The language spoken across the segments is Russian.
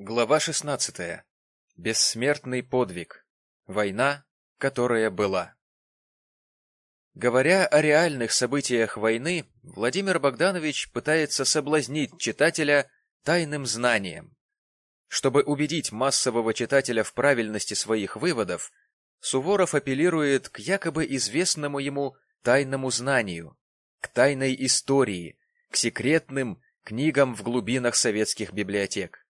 Глава 16. Бессмертный подвиг. Война, которая была. Говоря о реальных событиях войны, Владимир Богданович пытается соблазнить читателя тайным знанием. Чтобы убедить массового читателя в правильности своих выводов, Суворов апеллирует к якобы известному ему тайному знанию, к тайной истории, к секретным книгам в глубинах советских библиотек.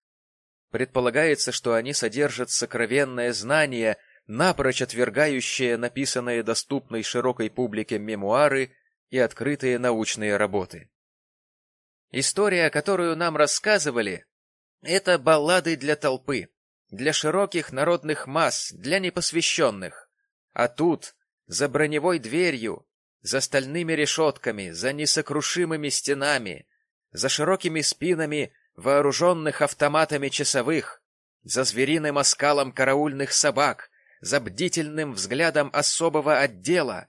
Предполагается, что они содержат сокровенное знание, напрочь отвергающее написанные доступной широкой публике мемуары и открытые научные работы. История, которую нам рассказывали, это баллады для толпы, для широких народных масс, для непосвященных. А тут, за броневой дверью, за стальными решетками, за несокрушимыми стенами, за широкими спинами вооруженных автоматами часовых, за звериным оскалом караульных собак, за бдительным взглядом особого отдела,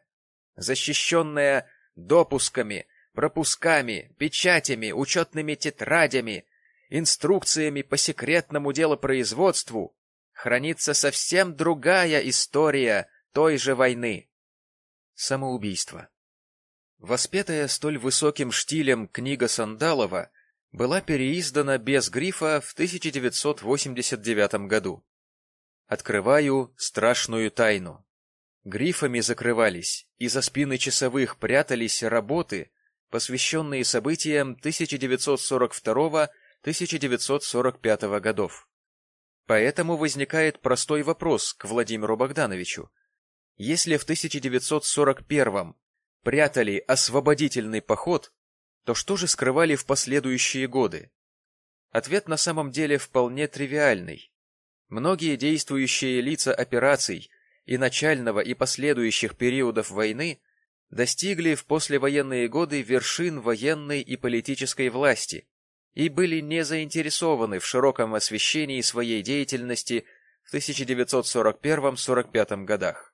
защищенная допусками, пропусками, печатями, учетными тетрадями, инструкциями по секретному делопроизводству, хранится совсем другая история той же войны. Самоубийство. Воспетая столь высоким штилем книга Сандалова была переиздана без грифа в 1989 году. Открываю страшную тайну. Грифами закрывались, и за спины часовых прятались работы, посвященные событиям 1942-1945 годов. Поэтому возникает простой вопрос к Владимиру Богдановичу. Если в 1941 прятали освободительный поход, то что же скрывали в последующие годы? Ответ на самом деле вполне тривиальный. Многие действующие лица операций и начального и последующих периодов войны достигли в послевоенные годы вершин военной и политической власти и были не заинтересованы в широком освещении своей деятельности в 1941-45 годах.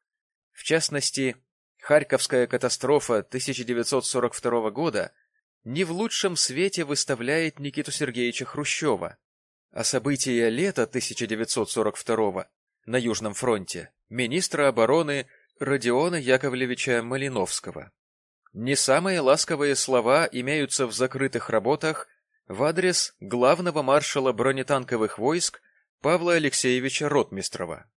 В частности, Харьковская катастрофа 1942 года – не в лучшем свете выставляет Никиту Сергеевича Хрущева, а события лета 1942 на Южном фронте министра обороны Родиона Яковлевича Малиновского. Не самые ласковые слова имеются в закрытых работах в адрес главного маршала бронетанковых войск Павла Алексеевича Ротмистрова.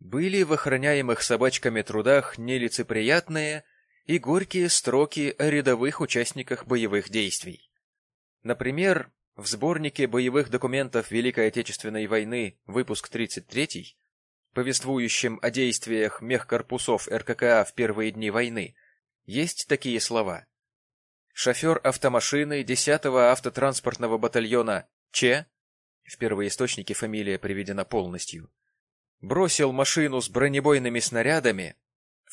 Были в охраняемых собачками трудах нелицеприятные и горькие строки о рядовых участниках боевых действий. Например, в сборнике боевых документов Великой Отечественной войны, выпуск 33, повествующем о действиях мехкорпусов РККА в первые дни войны, есть такие слова. Шофер автомашины 10-го автотранспортного батальона Ч, в первоисточнике фамилия приведена полностью, бросил машину с бронебойными снарядами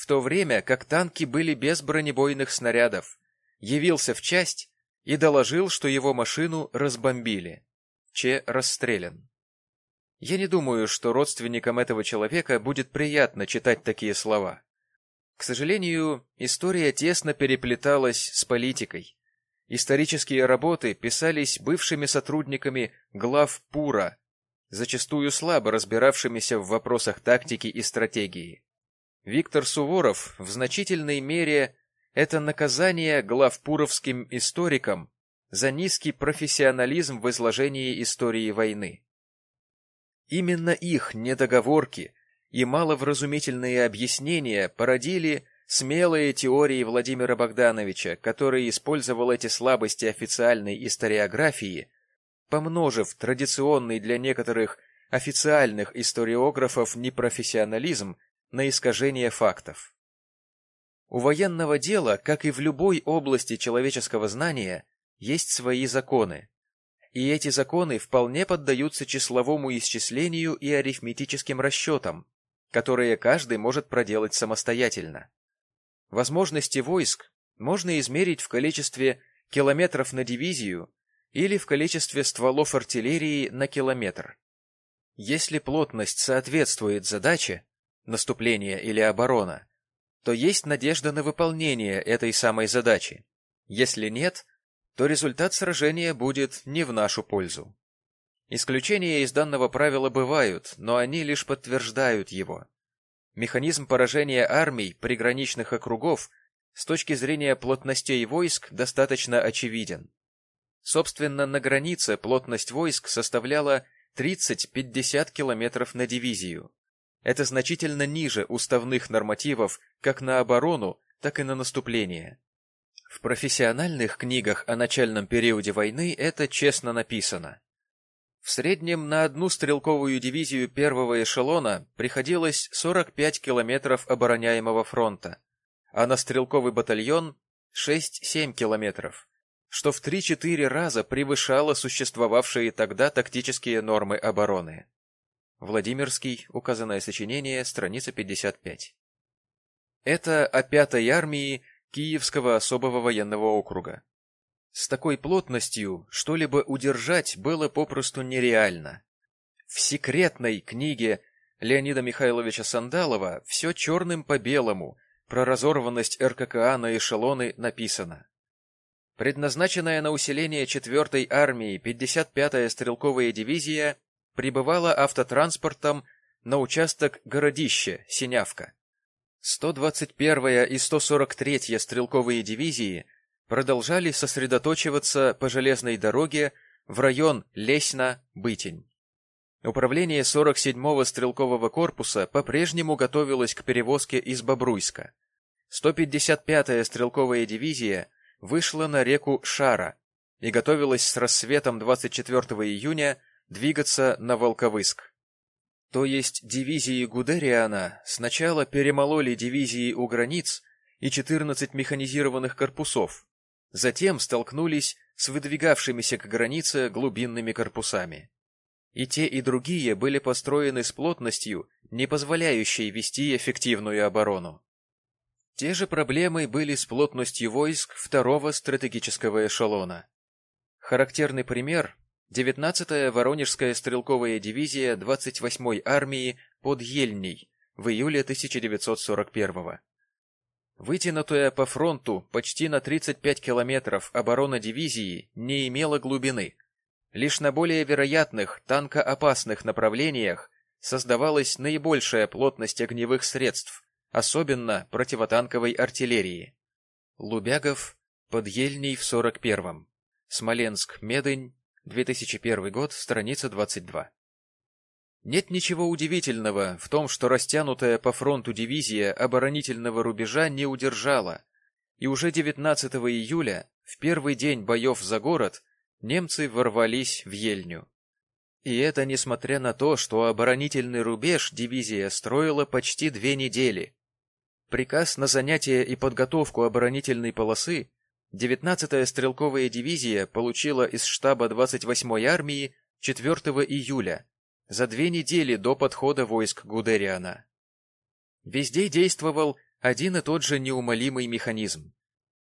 в то время как танки были без бронебойных снарядов, явился в часть и доложил, что его машину разбомбили. Че расстрелян. Я не думаю, что родственникам этого человека будет приятно читать такие слова. К сожалению, история тесно переплеталась с политикой. Исторические работы писались бывшими сотрудниками глав ПУРа, зачастую слабо разбиравшимися в вопросах тактики и стратегии. Виктор Суворов в значительной мере это наказание главпуровским историкам за низкий профессионализм в изложении истории войны. Именно их недоговорки и маловразумительные объяснения породили смелые теории Владимира Богдановича, который использовал эти слабости официальной историографии, помножив традиционный для некоторых официальных историографов непрофессионализм на искажение фактов. У военного дела, как и в любой области человеческого знания, есть свои законы. И эти законы вполне поддаются числовому исчислению и арифметическим расчетам, которые каждый может проделать самостоятельно. Возможности войск можно измерить в количестве километров на дивизию или в количестве стволов артиллерии на километр. Если плотность соответствует задаче, наступление или оборона, то есть надежда на выполнение этой самой задачи. Если нет, то результат сражения будет не в нашу пользу. Исключения из данного правила бывают, но они лишь подтверждают его. Механизм поражения армий приграничных округов с точки зрения плотностей войск достаточно очевиден. Собственно, на границе плотность войск составляла 30-50 километров на дивизию. Это значительно ниже уставных нормативов как на оборону, так и на наступление. В профессиональных книгах о начальном периоде войны это честно написано. В среднем на одну стрелковую дивизию первого эшелона приходилось 45 километров обороняемого фронта, а на стрелковый батальон 6-7 километров, что в 3-4 раза превышало существовавшие тогда тактические нормы обороны. Владимирский, указанное сочинение, страница 55. Это о пятой армии Киевского особого военного округа. С такой плотностью что-либо удержать было попросту нереально. В секретной книге Леонида Михайловича Сандалова все черным по белому про разорванность РККА на эшелоны написано. Предназначенная на усиление 4-й армии 55-я стрелковая дивизия прибывала автотранспортом на участок Городище, Синявка. 121-я и 143-я стрелковые дивизии продолжали сосредоточиваться по железной дороге в район Лесьна-Бытень. Управление 47-го стрелкового корпуса по-прежнему готовилось к перевозке из Бобруйска. 155-я стрелковая дивизия вышла на реку Шара и готовилась с рассветом 24 июня двигаться на Волковыск. То есть дивизии Гудериана сначала перемололи дивизии у границ и 14 механизированных корпусов, Затем столкнулись с выдвигавшимися к границе глубинными корпусами. И те, и другие были построены с плотностью, не позволяющей вести эффективную оборону. Те же проблемы были с плотностью войск второго стратегического эшелона. Характерный пример – 19-я Воронежская стрелковая дивизия 28-й армии под Ельней в июле 1941 года. Вытянутая по фронту почти на 35 километров оборона дивизии не имела глубины. Лишь на более вероятных, танкоопасных направлениях создавалась наибольшая плотность огневых средств, особенно противотанковой артиллерии. Лубягов под Ельней в 41-м. Смоленск, Медынь, 2001 год, страница 22. Нет ничего удивительного в том, что растянутая по фронту дивизия оборонительного рубежа не удержала, и уже 19 июля, в первый день боев за город, немцы ворвались в Ельню. И это несмотря на то, что оборонительный рубеж дивизия строила почти две недели. Приказ на занятие и подготовку оборонительной полосы 19-я стрелковая дивизия получила из штаба 28-й армии 4 июля, за две недели до подхода войск Гудериана. Везде действовал один и тот же неумолимый механизм.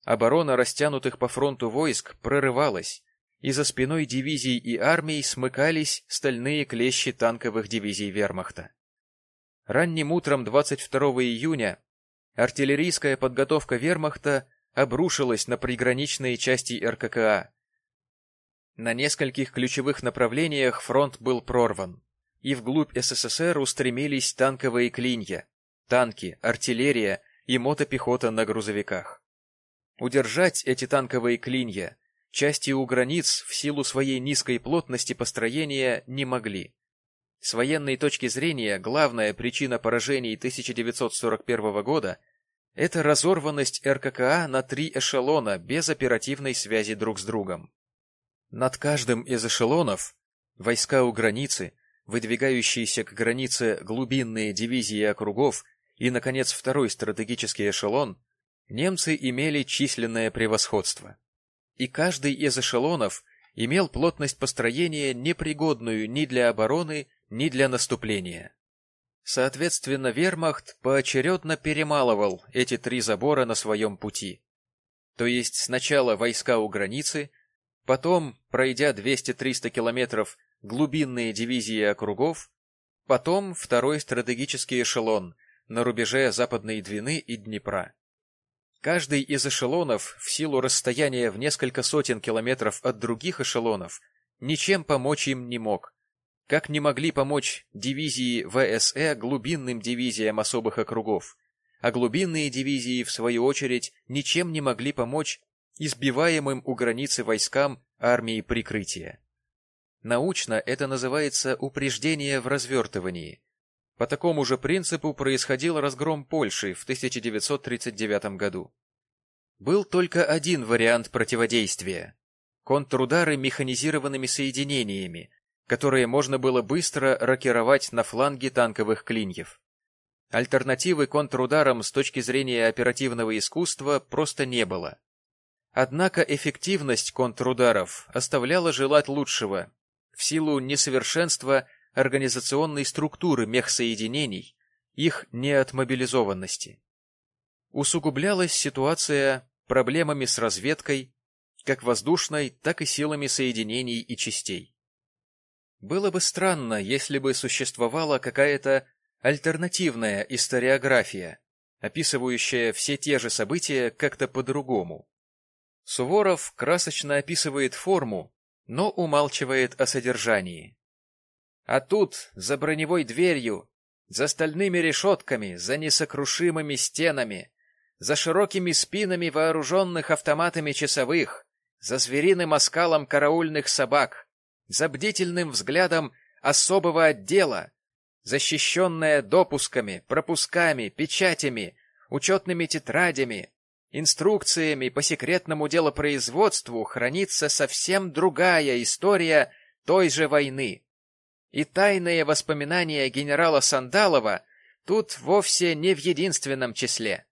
Оборона растянутых по фронту войск прорывалась, и за спиной дивизий и армий смыкались стальные клещи танковых дивизий вермахта. Ранним утром 22 июня артиллерийская подготовка вермахта обрушилась на приграничные части РККА. На нескольких ключевых направлениях фронт был прорван и вглубь СССР устремились танковые клинья, танки, артиллерия и мотопехота на грузовиках. Удержать эти танковые клинья части у границ в силу своей низкой плотности построения не могли. С военной точки зрения главная причина поражений 1941 года – это разорванность РККА на три эшелона без оперативной связи друг с другом. Над каждым из эшелонов войска у границы выдвигающиеся к границе глубинные дивизии округов и, наконец, второй стратегический эшелон, немцы имели численное превосходство. И каждый из эшелонов имел плотность построения, непригодную ни для обороны, ни для наступления. Соответственно, вермахт поочередно перемалывал эти три забора на своем пути. То есть сначала войска у границы, потом, пройдя 200-300 километров, глубинные дивизии округов, потом второй стратегический эшелон на рубеже Западной Двины и Днепра. Каждый из эшелонов в силу расстояния в несколько сотен километров от других эшелонов ничем помочь им не мог. Как не могли помочь дивизии ВСЭ глубинным дивизиям особых округов, а глубинные дивизии, в свою очередь, ничем не могли помочь избиваемым у границы войскам армии прикрытия. Научно это называется упреждение в развертывании. По такому же принципу происходил разгром Польши в 1939 году. Был только один вариант противодействия – контрудары механизированными соединениями, которые можно было быстро рокировать на фланге танковых клиньев. Альтернативы контрударам с точки зрения оперативного искусства просто не было. Однако эффективность контрударов оставляла желать лучшего в силу несовершенства организационной структуры мехсоединений, их неотмобилизованности. Усугублялась ситуация проблемами с разведкой, как воздушной, так и силами соединений и частей. Было бы странно, если бы существовала какая-то альтернативная историография, описывающая все те же события как-то по-другому. Суворов красочно описывает форму, но умалчивает о содержании. А тут, за броневой дверью, за стальными решетками, за несокрушимыми стенами, за широкими спинами вооруженных автоматами часовых, за звериным оскалом караульных собак, за бдительным взглядом особого отдела, защищенная допусками, пропусками, печатями, учетными тетрадями, инструкциями по секретному делопроизводству хранится совсем другая история той же войны. И тайные воспоминания генерала Сандалова тут вовсе не в единственном числе.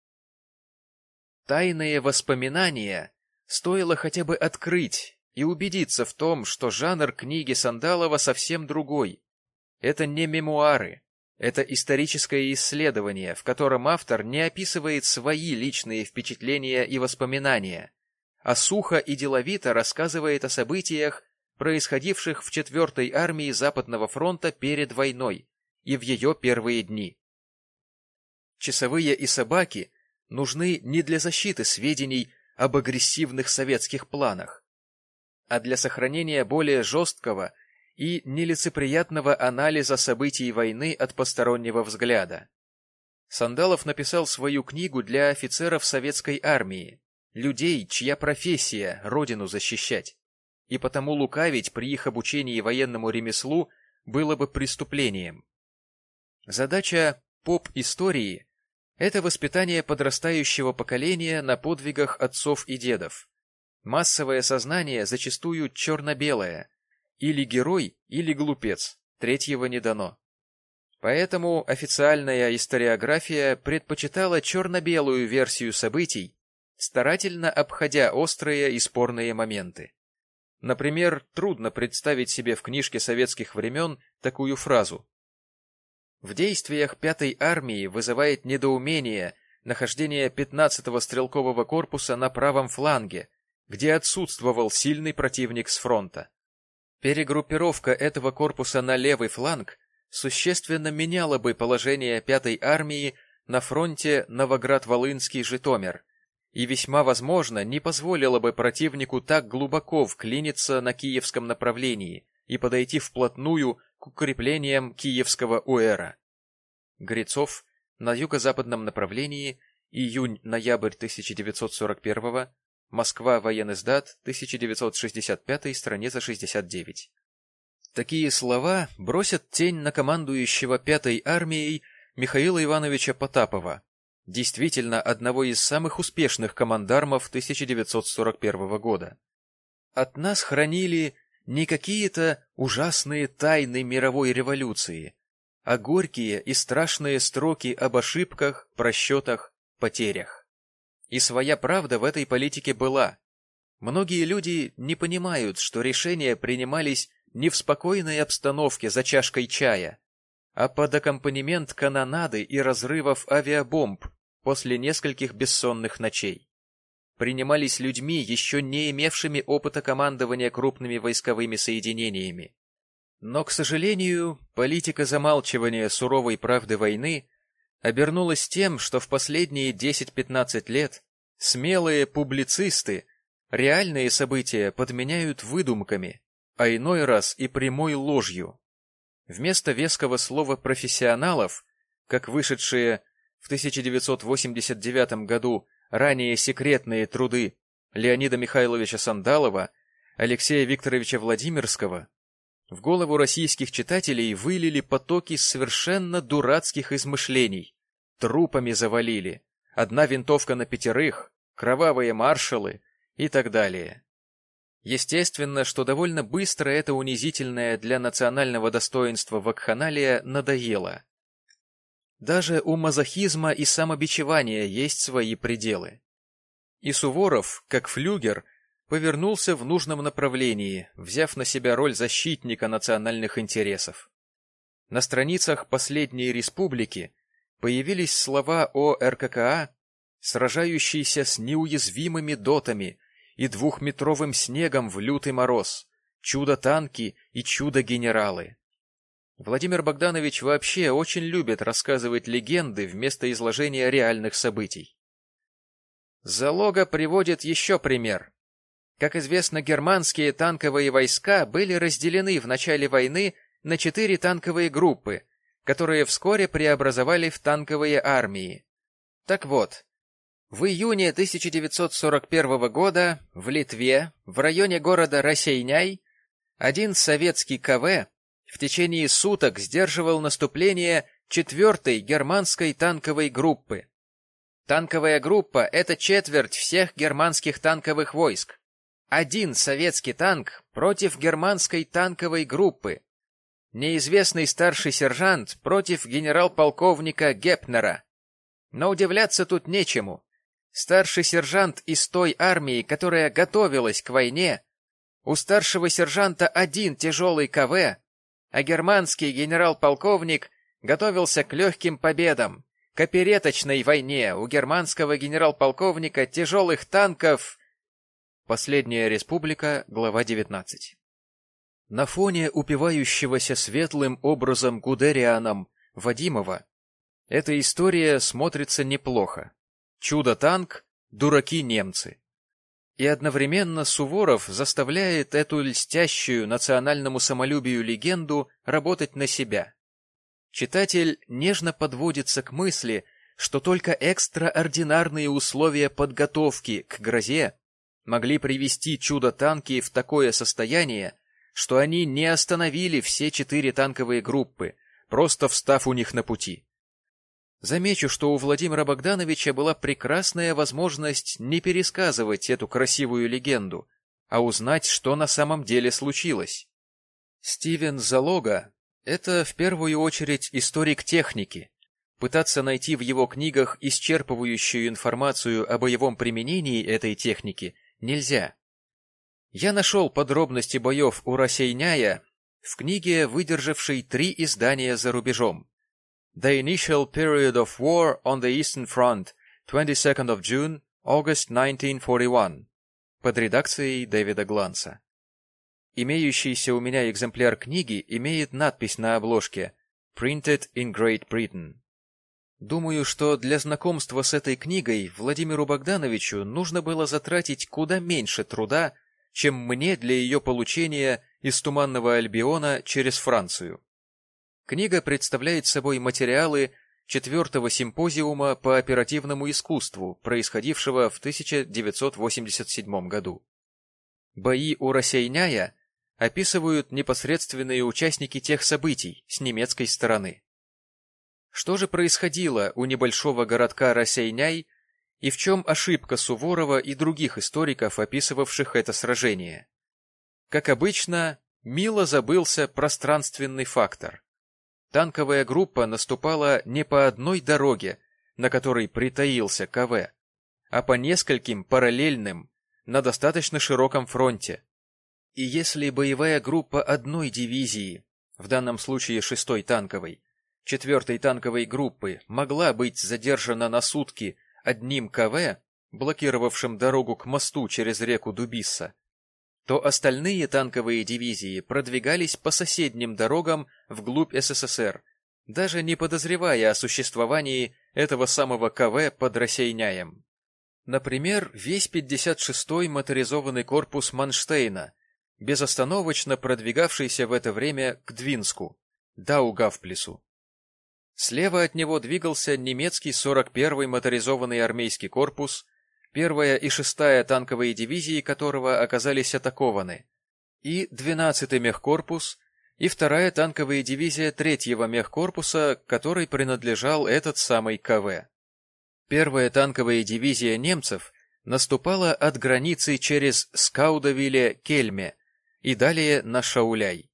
Тайные воспоминания стоило хотя бы открыть и убедиться в том, что жанр книги Сандалова совсем другой. Это не мемуары, это историческое исследование, в котором автор не описывает свои личные впечатления и воспоминания, а сухо и деловито рассказывает о событиях, происходивших в 4-й армии Западного фронта перед войной и в ее первые дни. Часовые и собаки нужны не для защиты сведений об агрессивных советских планах, а для сохранения более жесткого и нелицеприятного анализа событий войны от постороннего взгляда. Сандалов написал свою книгу для офицеров советской армии, людей, чья профессия — родину защищать, и потому лукавить при их обучении военному ремеслу было бы преступлением. Задача поп-истории — это воспитание подрастающего поколения на подвигах отцов и дедов. Массовое сознание зачастую черно-белое, или герой, или глупец, третьего не дано. Поэтому официальная историография предпочитала черно-белую версию событий, старательно обходя острые и спорные моменты. Например, трудно представить себе в книжке советских времен такую фразу. В действиях пятой армии вызывает недоумение нахождение 15-го стрелкового корпуса на правом фланге, где отсутствовал сильный противник с фронта. Перегруппировка этого корпуса на левый фланг существенно меняла бы положение пятой армии на фронте Новоград-Волынский-Житомир и весьма возможно не позволила бы противнику так глубоко вклиниться на киевском направлении и подойти вплотную к укреплениям киевского УЭРа. Грицов на юго-западном направлении июнь-ноябрь 1941 Москва, военный сдат, 1965, страница 69. Такие слова бросят тень на командующего пятой армией Михаила Ивановича Потапова, действительно одного из самых успешных командармов 1941 года. От нас хранили не какие-то ужасные тайны мировой революции, а горькие и страшные строки об ошибках, просчетах, потерях. И своя правда в этой политике была. Многие люди не понимают, что решения принимались не в спокойной обстановке за чашкой чая, а под аккомпанемент канонады и разрывов авиабомб после нескольких бессонных ночей. Принимались людьми, еще не имевшими опыта командования крупными войсковыми соединениями. Но, к сожалению, политика замалчивания суровой правды войны обернулось тем, что в последние 10-15 лет смелые публицисты реальные события подменяют выдумками, а иной раз и прямой ложью. Вместо веского слова «профессионалов», как вышедшие в 1989 году ранее секретные труды Леонида Михайловича Сандалова, Алексея Викторовича Владимирского, в голову российских читателей вылили потоки совершенно дурацких измышлений. Трупами завалили. Одна винтовка на пятерых, кровавые маршалы и так далее. Естественно, что довольно быстро это унизительное для национального достоинства вакханалия надоело. Даже у мазохизма и самобичевания есть свои пределы. И Суворов, как флюгер, повернулся в нужном направлении, взяв на себя роль защитника национальных интересов. На страницах последней республики появились слова о РККА, сражающейся с неуязвимыми дотами и двухметровым снегом в лютый мороз, чудо-танки и чудо-генералы. Владимир Богданович вообще очень любит рассказывать легенды вместо изложения реальных событий. Залога приводит еще пример. Как известно, германские танковые войска были разделены в начале войны на четыре танковые группы, которые вскоре преобразовали в танковые армии. Так вот, в июне 1941 года в Литве, в районе города Рассейняй, один советский КВ в течение суток сдерживал наступление четвертой германской танковой группы. Танковая группа — это четверть всех германских танковых войск. Один советский танк против германской танковой группы. Неизвестный старший сержант против генерал-полковника Гепнера. Но удивляться тут нечему. Старший сержант из той армии, которая готовилась к войне, у старшего сержанта один тяжелый КВ, а германский генерал-полковник готовился к легким победам, к опереточной войне у германского генерал-полковника тяжелых танков Последняя республика, глава 19. На фоне упивающегося светлым образом Гудерианом Вадимова эта история смотрится неплохо. Чудо-танк, дураки-немцы. И одновременно Суворов заставляет эту льстящую национальному самолюбию легенду работать на себя. Читатель нежно подводится к мысли, что только экстраординарные условия подготовки к грозе могли привести чудо-танки в такое состояние, что они не остановили все четыре танковые группы, просто встав у них на пути. Замечу, что у Владимира Богдановича была прекрасная возможность не пересказывать эту красивую легенду, а узнать, что на самом деле случилось. Стивен Залога — это в первую очередь историк техники. Пытаться найти в его книгах исчерпывающую информацию о боевом применении этой техники нельзя. Я нашел подробности боев у Рассейняя в книге, выдержавшей три издания за рубежом. The Initial Period of War on the Eastern Front, 22nd of June, August 1941, под редакцией Дэвида Гланса. Имеющийся у меня экземпляр книги имеет надпись на обложке «Printed in Great Britain». Думаю, что для знакомства с этой книгой Владимиру Богдановичу нужно было затратить куда меньше труда, чем мне для ее получения из Туманного Альбиона через Францию. Книга представляет собой материалы четвертого симпозиума по оперативному искусству, происходившего в 1987 году. Бои у Рассейняя описывают непосредственные участники тех событий с немецкой стороны. Что же происходило у небольшого городка Рассейняй и в чем ошибка Суворова и других историков, описывавших это сражение? Как обычно, мило забылся пространственный фактор. Танковая группа наступала не по одной дороге, на которой притаился КВ, а по нескольким параллельным на достаточно широком фронте. И если боевая группа одной дивизии, в данном случае шестой танковой, четвертой танковой группы могла быть задержана на сутки одним КВ, блокировавшим дорогу к мосту через реку Дубисса, то остальные танковые дивизии продвигались по соседним дорогам вглубь СССР, даже не подозревая о существовании этого самого КВ под Рассейняем. Например, весь 56-й моторизованный корпус Манштейна, безостановочно продвигавшийся в это время к Двинску, Даугавплесу. Слева от него двигался немецкий 41-й моторизованный армейский корпус, первая и шестая танковые дивизии которого оказались атакованы, и 12-й мехкорпус, и вторая танковая дивизия третьего мехкорпуса, которой принадлежал этот самый КВ. Первая танковая дивизия немцев наступала от границы через Скаудавиле-Кельме и далее на Шауляй.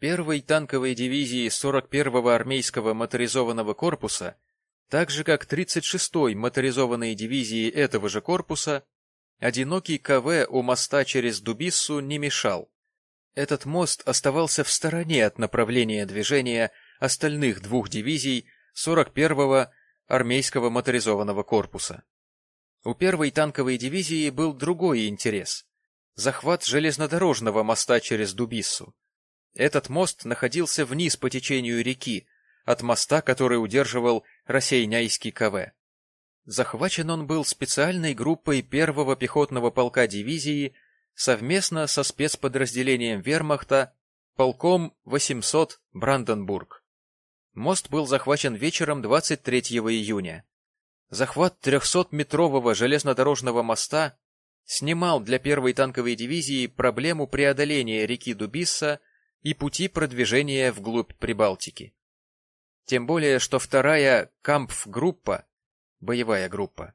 Первой танковой дивизии 41-го армейского моторизованного корпуса, так же как 36-й моторизованной дивизии этого же корпуса, одинокий КВ у моста через Дубиссу не мешал. Этот мост оставался в стороне от направления движения остальных двух дивизий 41-го армейского моторизованного корпуса. У первой танковой дивизии был другой интерес – захват железнодорожного моста через Дубиссу. Этот мост находился вниз по течению реки, от моста, который удерживал Рассейняйский КВ. Захвачен он был специальной группой первого пехотного полка дивизии совместно со спецподразделением вермахта полком 800 Бранденбург. Мост был захвачен вечером 23 июня. Захват 300-метрового железнодорожного моста снимал для первой танковой дивизии проблему преодоления реки Дубисса и пути продвижения вглубь Прибалтики. Тем более, что вторая Кампф-группа, боевая группа,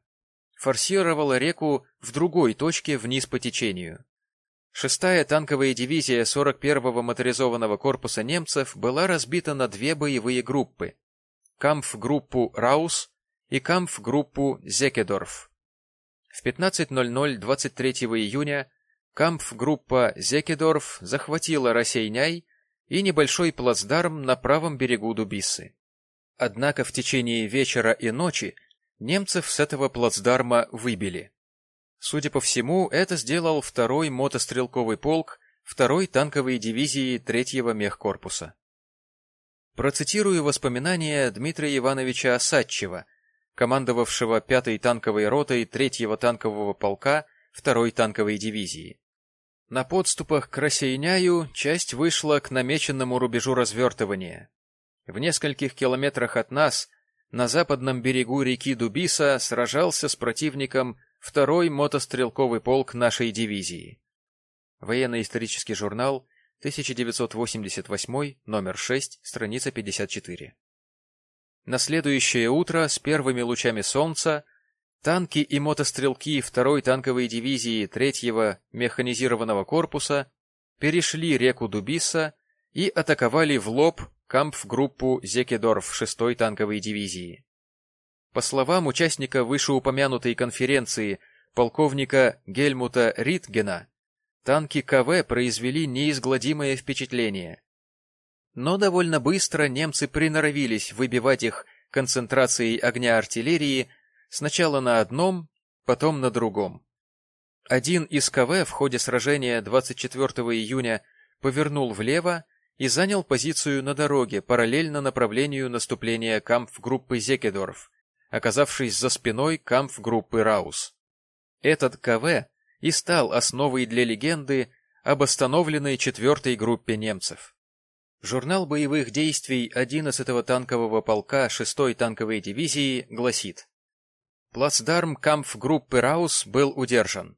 форсировала реку в другой точке вниз по течению. Шестая танковая дивизия 41-го моторизованного корпуса немцев была разбита на две боевые группы – Кампф-группу «Раус» и Кампф-группу «Зекедорф». В 15.00 23 июня Кампф-группа Зекедорф захватила Рассейняй и небольшой плацдарм на правом берегу Дубисы. Однако в течение вечера и ночи немцев с этого плацдарма выбили. Судя по всему, это сделал второй мотострелковый полк второй танковой дивизии третьего мехкорпуса. Процитирую воспоминания Дмитрия Ивановича Осадчева, командовавшего пятой танковой ротой третьего танкового полка второй танковой дивизии. На подступах к Рассейняю часть вышла к намеченному рубежу развертывания. В нескольких километрах от нас, на западном берегу реки Дубиса, сражался с противником второй мотострелковый полк нашей дивизии. Военно-исторический журнал, 1988, номер 6, страница 54. На следующее утро с первыми лучами солнца Танки и мотострелки второй танковой дивизии третьего механизированного корпуса перешли реку Дубиса и атаковали в лоб кампф-группу Зекедорф 6-й танковой дивизии. По словам участника вышеупомянутой конференции полковника Гельмута Ритгена, танки КВ произвели неизгладимое впечатление. Но довольно быстро немцы приноровились выбивать их концентрацией огня артиллерии Сначала на одном, потом на другом. Один из КВ в ходе сражения 24 июня повернул влево и занял позицию на дороге параллельно направлению наступления кампф-группы Зекедорф, оказавшись за спиной кампф-группы Раус. Этот КВ и стал основой для легенды об остановленной четвертой группе немцев. Журнал боевых действий 11-го танкового полка 6-й танковой дивизии гласит Плацдарм кампф-группы Раус был удержан.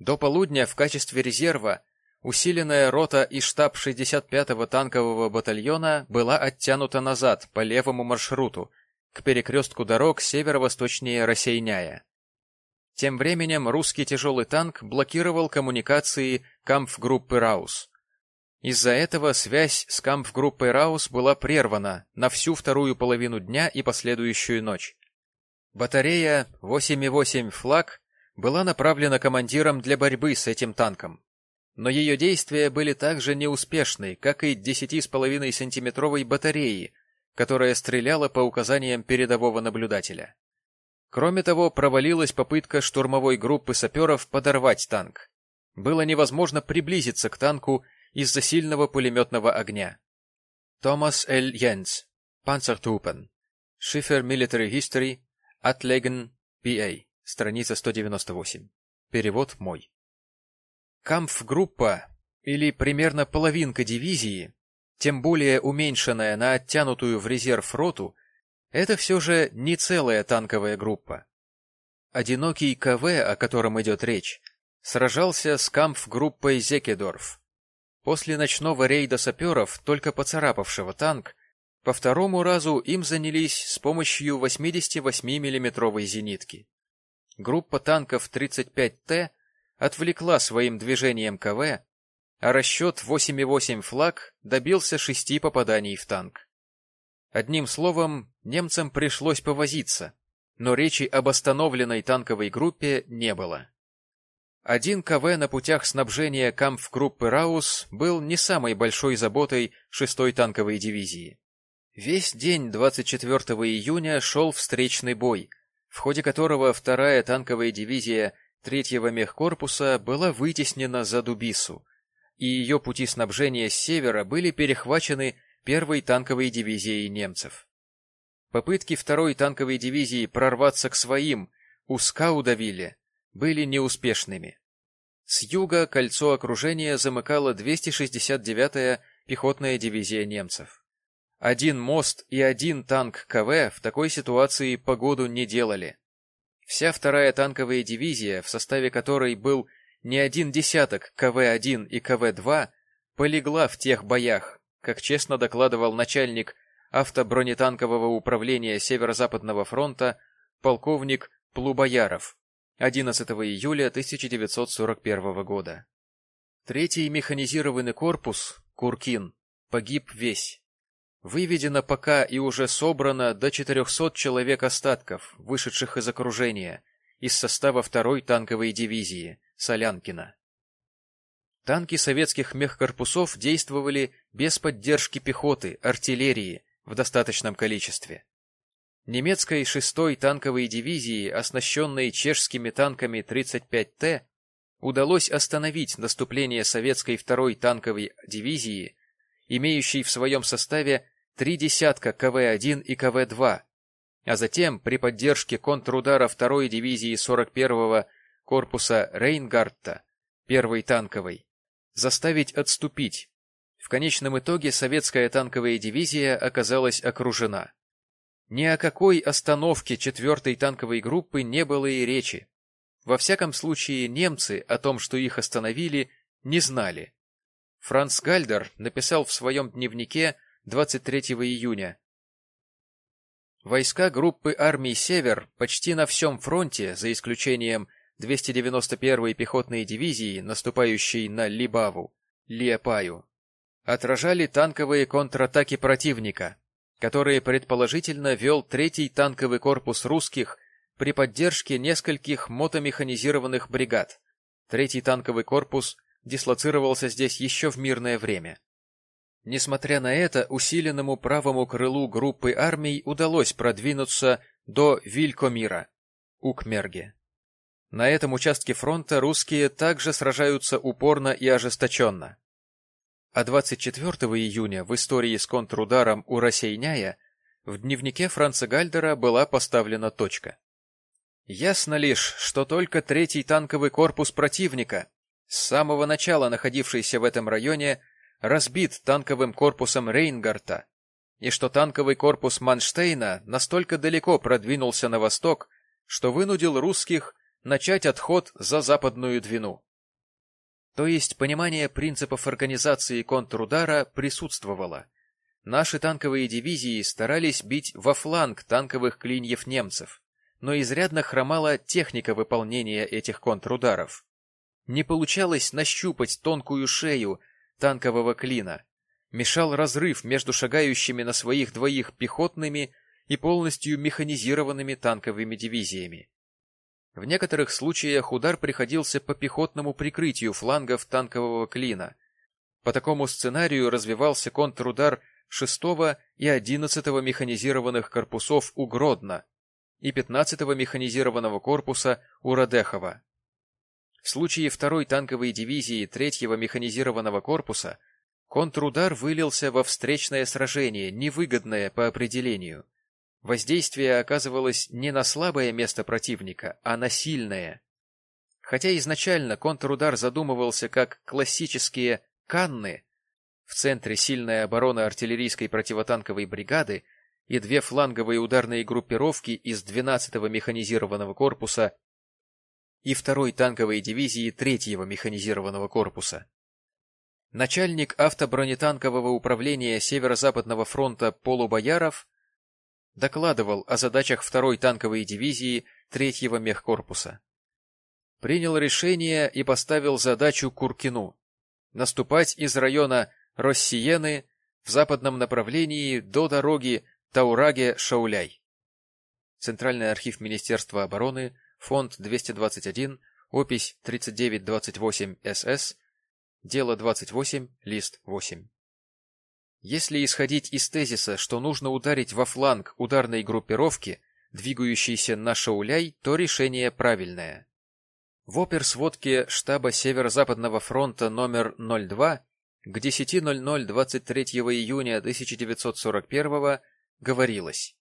До полудня в качестве резерва усиленная рота и штаб 65-го танкового батальона была оттянута назад по левому маршруту, к перекрестку дорог северо-восточнее Рассейняя. Тем временем русский тяжелый танк блокировал коммуникации кампф-группы Раус. Из-за этого связь с кампф-группой Раус была прервана на всю вторую половину дня и последующую ночь. Батарея 8,8 «Флаг» была направлена командиром для борьбы с этим танком. Но ее действия были так же неуспешны, как и 10,5 сантиметровой батареи, которая стреляла по указаниям передового наблюдателя. Кроме того, провалилась попытка штурмовой группы саперов подорвать танк. Было невозможно приблизиться к танку из-за сильного пулеметного огня. Томас Л. Йенс, Panzertruppen, Schiffer Military History, Атлеген, П.А., страница 198. Перевод мой. Кампф-группа или примерно половинка дивизии, тем более уменьшенная на оттянутую в резерв роту, это все же не целая танковая группа. Одинокий КВ, о котором идет речь, сражался с кампф-группой Зекедорф. После ночного рейда саперов, только поцарапавшего танк, по второму разу им занялись с помощью 88 миллиметровой зенитки. Группа танков 35Т отвлекла своим движением КВ, а расчет 8,8 флаг добился шести попаданий в танк. Одним словом, немцам пришлось повозиться, но речи об остановленной танковой группе не было. Один КВ на путях снабжения кампф-группы «Раус» был не самой большой заботой 6-й танковой дивизии. Весь день 24 июня шел встречный бой, в ходе которого вторая танковая дивизия 3-го мехкорпуса была вытеснена за Дубису, и ее пути снабжения с севера были перехвачены первой танковой дивизией немцев. Попытки второй танковой дивизии прорваться к своим у Скаудавилля были неуспешными. С юга кольцо окружения замыкала 269-я пехотная дивизия немцев. Один мост и один танк КВ в такой ситуации погоду не делали. Вся вторая танковая дивизия, в составе которой был не один десяток КВ-1 и КВ-2, полегла в тех боях, как честно докладывал начальник автобронетанкового управления Северо-Западного фронта полковник Плубояров 11 июля 1941 года. Третий механизированный корпус, Куркин, погиб весь. Выведено пока и уже собрано до 400 человек остатков, вышедших из окружения, из состава второй танковой дивизии Солянкина. Танки советских мехкорпусов действовали без поддержки пехоты, артиллерии в достаточном количестве. Немецкой 6-й танковой дивизии, оснащенной чешскими танками 35Т, удалось остановить наступление советской 2-й танковой дивизии, имеющей в своем составе три десятка КВ-1 и КВ-2, а затем при поддержке контрудара 2-й дивизии 41-го корпуса Рейнгартта, 1-й танковой, заставить отступить. В конечном итоге советская танковая дивизия оказалась окружена. Ни о какой остановке четвертой танковой группы не было и речи. Во всяком случае, немцы о том, что их остановили, не знали. Франц Гальдер написал в своем дневнике 23 июня. Войска группы армий «Север» почти на всем фронте, за исключением 291-й пехотной дивизии, наступающей на Либаву, Лиепаю, отражали танковые контратаки противника, которые предположительно вел третий танковый корпус русских при поддержке нескольких мотомеханизированных бригад. Третий танковый корпус дислоцировался здесь еще в мирное время. Несмотря на это, усиленному правому крылу группы армий удалось продвинуться до Вилькомира, Укмерге. На этом участке фронта русские также сражаются упорно и ожесточенно а 24 июня в истории с контрударом у Рассейняя в дневнике Франца Гальдера была поставлена точка. Ясно лишь, что только третий танковый корпус противника, с самого начала находившийся в этом районе, разбит танковым корпусом Рейнгарта, и что танковый корпус Манштейна настолько далеко продвинулся на восток, что вынудил русских начать отход за западную Двину. То есть понимание принципов организации контрудара присутствовало. Наши танковые дивизии старались бить во фланг танковых клиньев немцев, но изрядно хромала техника выполнения этих контрударов. Не получалось нащупать тонкую шею танкового клина, мешал разрыв между шагающими на своих двоих пехотными и полностью механизированными танковыми дивизиями. В некоторых случаях удар приходился по пехотному прикрытию флангов танкового клина. По такому сценарию развивался контрудар 6 и 11 механизированных корпусов у Гродно и 15 механизированного корпуса у Радехова. В случае второй танковой дивизии 3 механизированного корпуса контрудар вылился во встречное сражение, невыгодное по определению – Воздействие оказывалось не на слабое место противника, а на сильное. Хотя изначально контрудар задумывался как классические Канны, в центре сильная оборона артиллерийской противотанковой бригады и две фланговые ударные группировки из 12-го механизированного корпуса и 2-й танковой дивизии 3-го механизированного корпуса. Начальник автобронетанкового управления Северо-Западного фронта Полубояров докладывал о задачах 2-й танковой дивизии 3-го мехкорпуса. Принял решение и поставил задачу Куркину наступать из района Россиены в западном направлении до дороги Таураге-Шауляй. Центральный архив Министерства обороны, фонд 221, опись 3928 СС, дело 28, лист 8. Если исходить из тезиса, что нужно ударить во фланг ударной группировки, двигающейся на Шауляй, то решение правильное. В оперсводке штаба Северо-Западного фронта номер 02 к 10.00 23 июня 1941 говорилось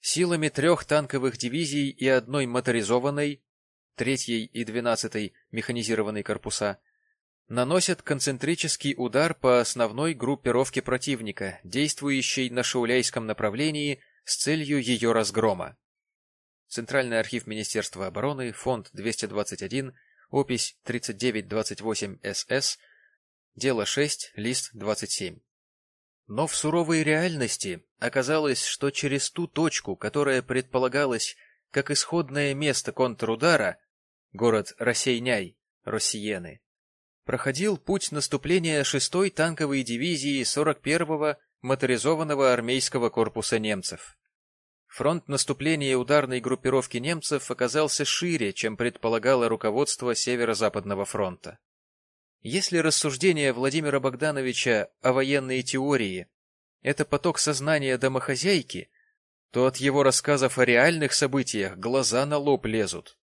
Силами трех танковых дивизий и одной моторизованной, 3 и 12 механизированной корпуса, наносят концентрический удар по основной группировке противника, действующей на Шауляйском направлении с целью ее разгрома. Центральный архив Министерства обороны, фонд 221, опись 3928 СС, дело 6, лист 27. Но в суровой реальности оказалось, что через ту точку, которая предполагалась как исходное место контрудара, город Рассейняй, Россиены, проходил путь наступления 6-й танковой дивизии 41-го моторизованного армейского корпуса немцев. Фронт наступления ударной группировки немцев оказался шире, чем предполагало руководство Северо-Западного фронта. Если рассуждения Владимира Богдановича о военной теории — это поток сознания домохозяйки, то от его рассказов о реальных событиях глаза на лоб лезут.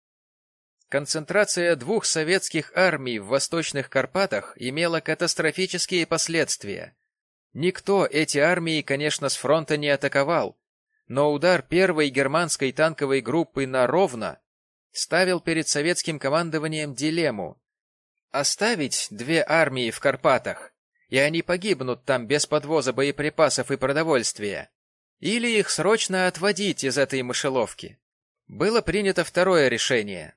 Концентрация двух советских армий в Восточных Карпатах имела катастрофические последствия. Никто эти армии, конечно, с фронта не атаковал, но удар первой германской танковой группы на Ровно ставил перед советским командованием дилемму Оставить две армии в Карпатах, и они погибнут там без подвоза боеприпасов и продовольствия, или их срочно отводить из этой мышеловки. Было принято второе решение.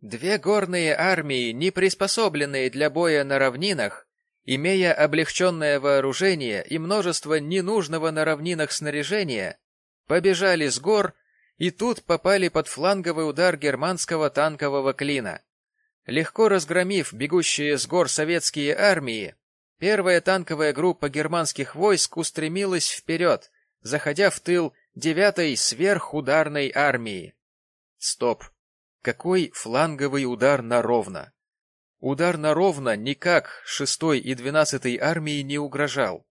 Две горные армии, не приспособленные для боя на равнинах, имея облегченное вооружение и множество ненужного на равнинах снаряжения, побежали с гор и тут попали под фланговый удар германского танкового клина. Легко разгромив бегущие с гор советские армии, первая танковая группа германских войск устремилась вперед, заходя в тыл девятой сверхударной армии. Стоп. Какой фланговый удар на Ровно? Удар на Ровно никак шестой и двенадцатой армии не угрожал.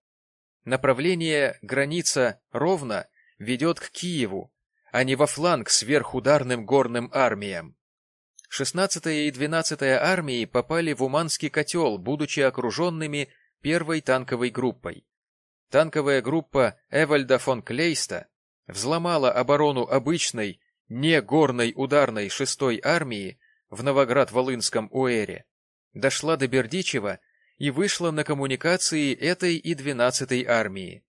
Направление граница Ровно ведет к Киеву, а не во фланг сверхударным горным армиям. 16-я и 12-я армии попали в Уманский котел, будучи окруженными первой танковой группой. Танковая группа Эвальда фон Клейста взломала оборону обычной, не горной ударной 6-й армии в Новоград-Волынском Уэре, дошла до Бердичева и вышла на коммуникации этой и 12-й армии.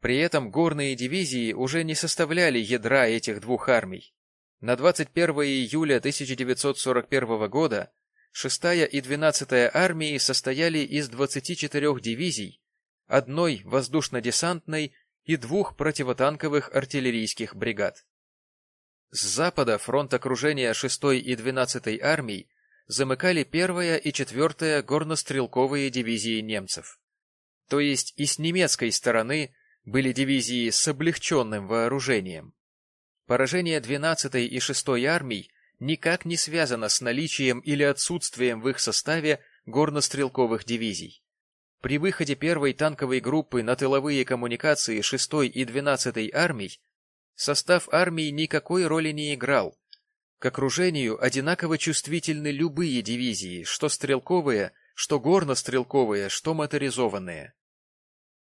При этом горные дивизии уже не составляли ядра этих двух армий. На 21 июля 1941 года 6-я и 12-я армии состояли из 24 дивизий, одной воздушно-десантной и двух противотанковых артиллерийских бригад. С запада фронт окружения 6-й и 12-й армий замыкали 1-я и 4-я горнострелковые дивизии немцев. То есть и с немецкой стороны были дивизии с облегченным вооружением. Поражение 12-й и 6-й армий никак не связано с наличием или отсутствием в их составе горнострелковых дивизий. При выходе первой танковой группы на тыловые коммуникации 6-й и 12-й армий состав армии никакой роли не играл. К окружению одинаково чувствительны любые дивизии, что стрелковые, что горнострелковые, что моторизованные.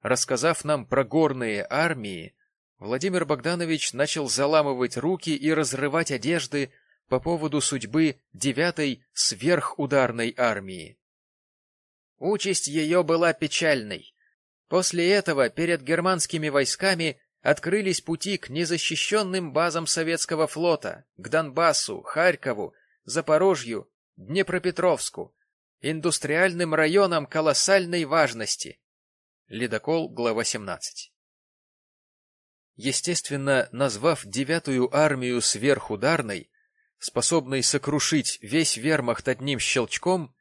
Рассказав нам про горные армии, Владимир Богданович начал заламывать руки и разрывать одежды по поводу судьбы девятой сверхударной армии. Участь ее была печальной. После этого перед германскими войсками открылись пути к незащищенным базам советского флота, к Донбассу, Харькову, Запорожью, Днепропетровску, индустриальным районам колоссальной важности. Ледокол, глава 17. Естественно, назвав девятую армию сверхударной, способной сокрушить весь вермахт одним щелчком,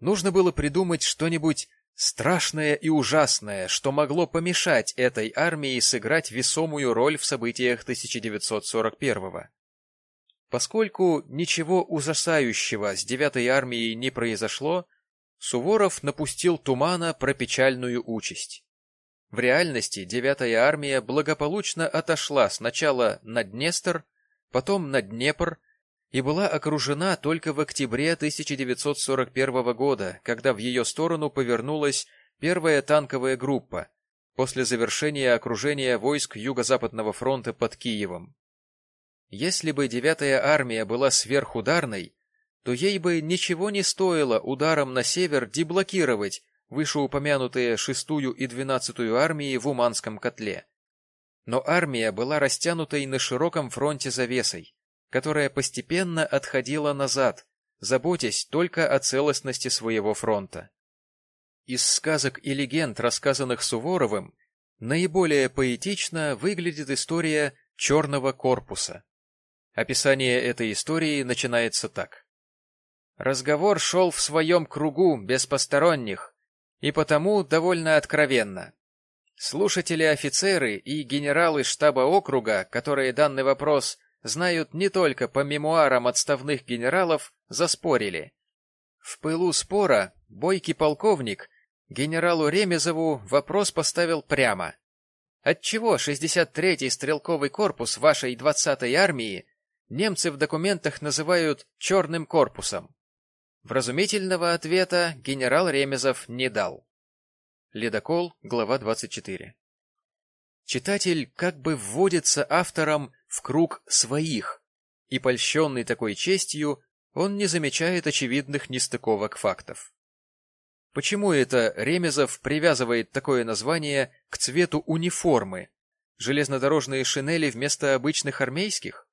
нужно было придумать что-нибудь страшное и ужасное, что могло помешать этой армии сыграть весомую роль в событиях 1941-го. Поскольку ничего ужасающего с девятой армией не произошло, Суворов напустил тумана про печальную участь. В реальности девятая армия благополучно отошла сначала на Днестр, потом на Днепр и была окружена только в октябре 1941 года, когда в ее сторону повернулась первая танковая группа после завершения окружения войск Юго-Западного фронта под Киевом. Если бы девятая армия была сверхударной, то ей бы ничего не стоило ударом на север деблокировать вышеупомянутые шестую и двенадцатую армии в Уманском котле. Но армия была растянутой на широком фронте завесой, которая постепенно отходила назад, заботясь только о целостности своего фронта. Из сказок и легенд, рассказанных Суворовым, наиболее поэтично выглядит история «Черного корпуса». Описание этой истории начинается так. Разговор шел в своем кругу, без посторонних, и потому довольно откровенно. Слушатели-офицеры и генералы штаба округа, которые данный вопрос знают не только по мемуарам отставных генералов, заспорили. В пылу спора бойкий полковник генералу Ремезову вопрос поставил прямо. Отчего 63-й стрелковый корпус вашей 20-й армии немцы в документах называют «черным корпусом»? Вразумительного ответа генерал Ремезов не дал. Ледокол, глава 24. Читатель как бы вводится автором в круг своих, и, польщенный такой честью, он не замечает очевидных нестыковок фактов. Почему это Ремезов привязывает такое название к цвету униформы, железнодорожные шинели вместо обычных армейских?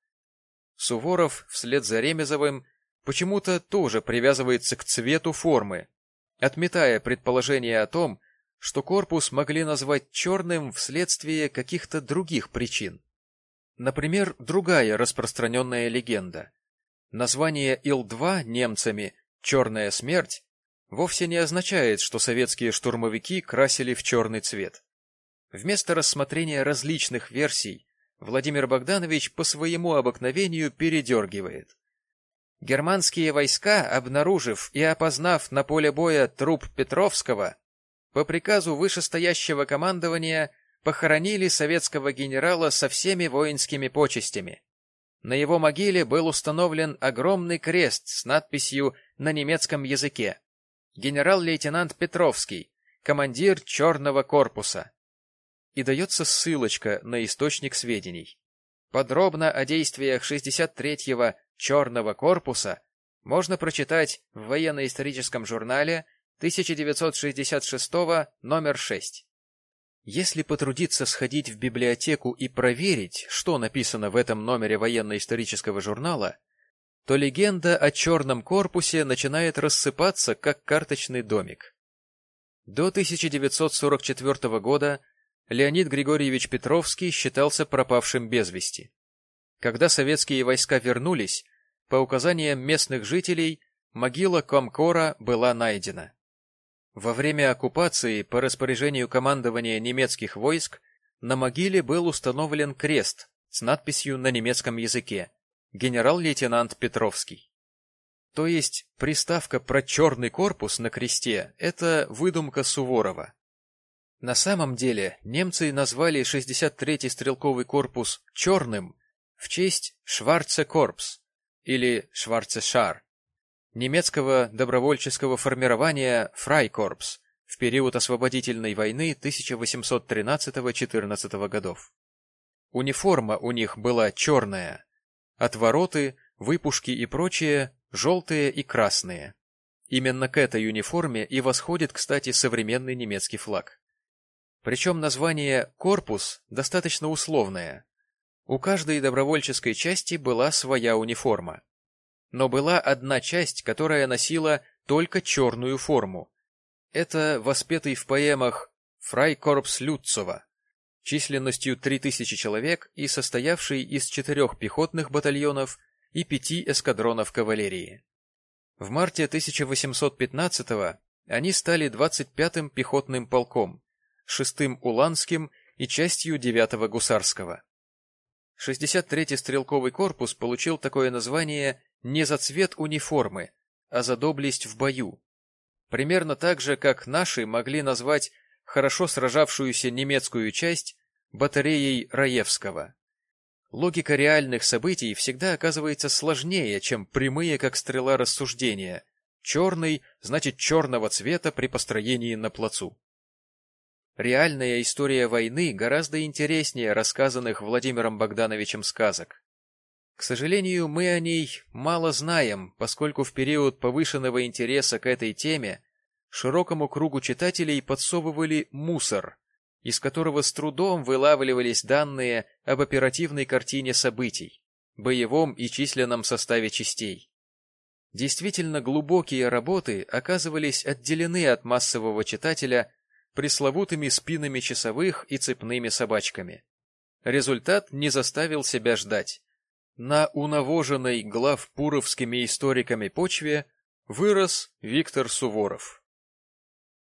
Суворов вслед за Ремезовым почему-то тоже привязывается к цвету формы, отметая предположение о том, что корпус могли назвать черным вследствие каких-то других причин. Например, другая распространенная легенда. Название Ил-2 немцами «Черная смерть» вовсе не означает, что советские штурмовики красили в черный цвет. Вместо рассмотрения различных версий Владимир Богданович по своему обыкновению передергивает. Германские войска, обнаружив и опознав на поле боя труп Петровского, по приказу вышестоящего командования похоронили советского генерала со всеми воинскими почестями. На его могиле был установлен огромный крест с надписью на немецком языке «Генерал-лейтенант Петровский, командир Черного корпуса». И дается ссылочка на источник сведений. Подробно о действиях 63-го Черного корпуса можно прочитать в военно-историческом журнале 1966 номер 6. Если потрудиться сходить в библиотеку и проверить, что написано в этом номере военно-исторического журнала, то легенда о черном корпусе начинает рассыпаться, как карточный домик. До 1944 года Леонид Григорьевич Петровский считался пропавшим без вести. Когда советские войска вернулись, по указаниям местных жителей, могила Комкора была найдена. Во время оккупации по распоряжению командования немецких войск на могиле был установлен крест с надписью на немецком языке «Генерал-лейтенант Петровский». То есть приставка про черный корпус на кресте – это выдумка Суворова. На самом деле немцы назвали 63-й стрелковый корпус «черным» в честь Шварце-корпс или Шварце-шар, немецкого добровольческого формирования «Фрайкорпс» в период освободительной войны 1813-14 годов. Униформа у них была черная, отвороты, выпушки и прочее желтые и красные. Именно к этой униформе и восходит, кстати, современный немецкий флаг. Причем название «корпус» достаточно условное. У каждой добровольческой части была своя униформа. Но была одна часть, которая носила только черную форму. Это воспетый в поэмах Фрайкорпс Люцова, численностью 3000 человек и состоявший из четырех пехотных батальонов и пяти эскадронов кавалерии. В марте 1815-го они стали 25-м пехотным полком, 6-м Уланским и частью 9-го Гусарского. 63-й стрелковый корпус получил такое название не за цвет униформы, а за доблесть в бою. Примерно так же, как наши могли назвать хорошо сражавшуюся немецкую часть батареей Раевского. Логика реальных событий всегда оказывается сложнее, чем прямые, как стрела, рассуждения. Черный значит черного цвета при построении на плацу. Реальная история войны гораздо интереснее рассказанных Владимиром Богдановичем сказок. К сожалению, мы о ней мало знаем, поскольку в период повышенного интереса к этой теме широкому кругу читателей подсовывали мусор, из которого с трудом вылавливались данные об оперативной картине событий, боевом и численном составе частей. Действительно глубокие работы оказывались отделены от массового читателя пресловутыми спинами часовых и цепными собачками. Результат не заставил себя ждать. На унавоженной главпуровскими историками почве вырос Виктор Суворов.